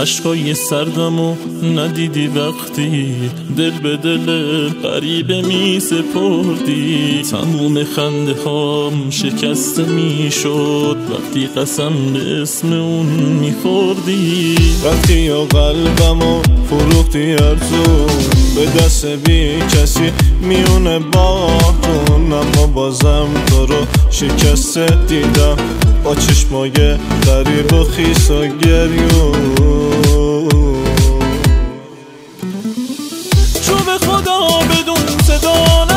عشقای سردمو ندیدی وقتی دل به دل غریبه می سپردی. تموم خنده هام شکسته می شد وقتی قسم به اسم اون می خوردی. وقتی یا قلبمو فروختی ارزون به دست بی کسی میونه باهون اما بازم تو رو شکسته دیدم با چشمای غریب و خیس و گریون. به خدا بدون صدا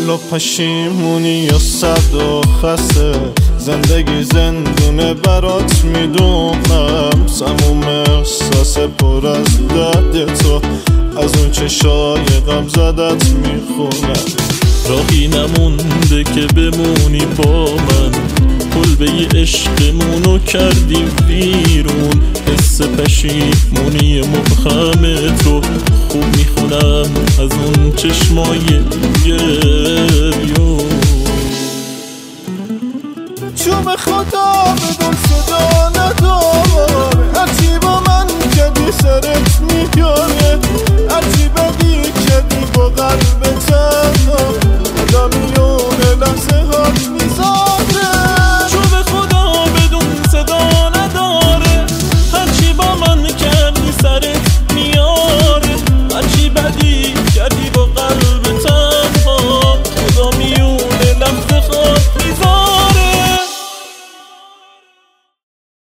حالا پشیمونی یا صد و خسته. زندگی زندونه برات می‌دونم. سموم احساس پر از درد تو. از اون چشای غم زدت می‌خونم. راهی نمونده که بمونی با من. کلبه عشقمونو کردی بیرون. حس پشیمونی مبهم تو. خوب می‌خونم از اون چشمای گریون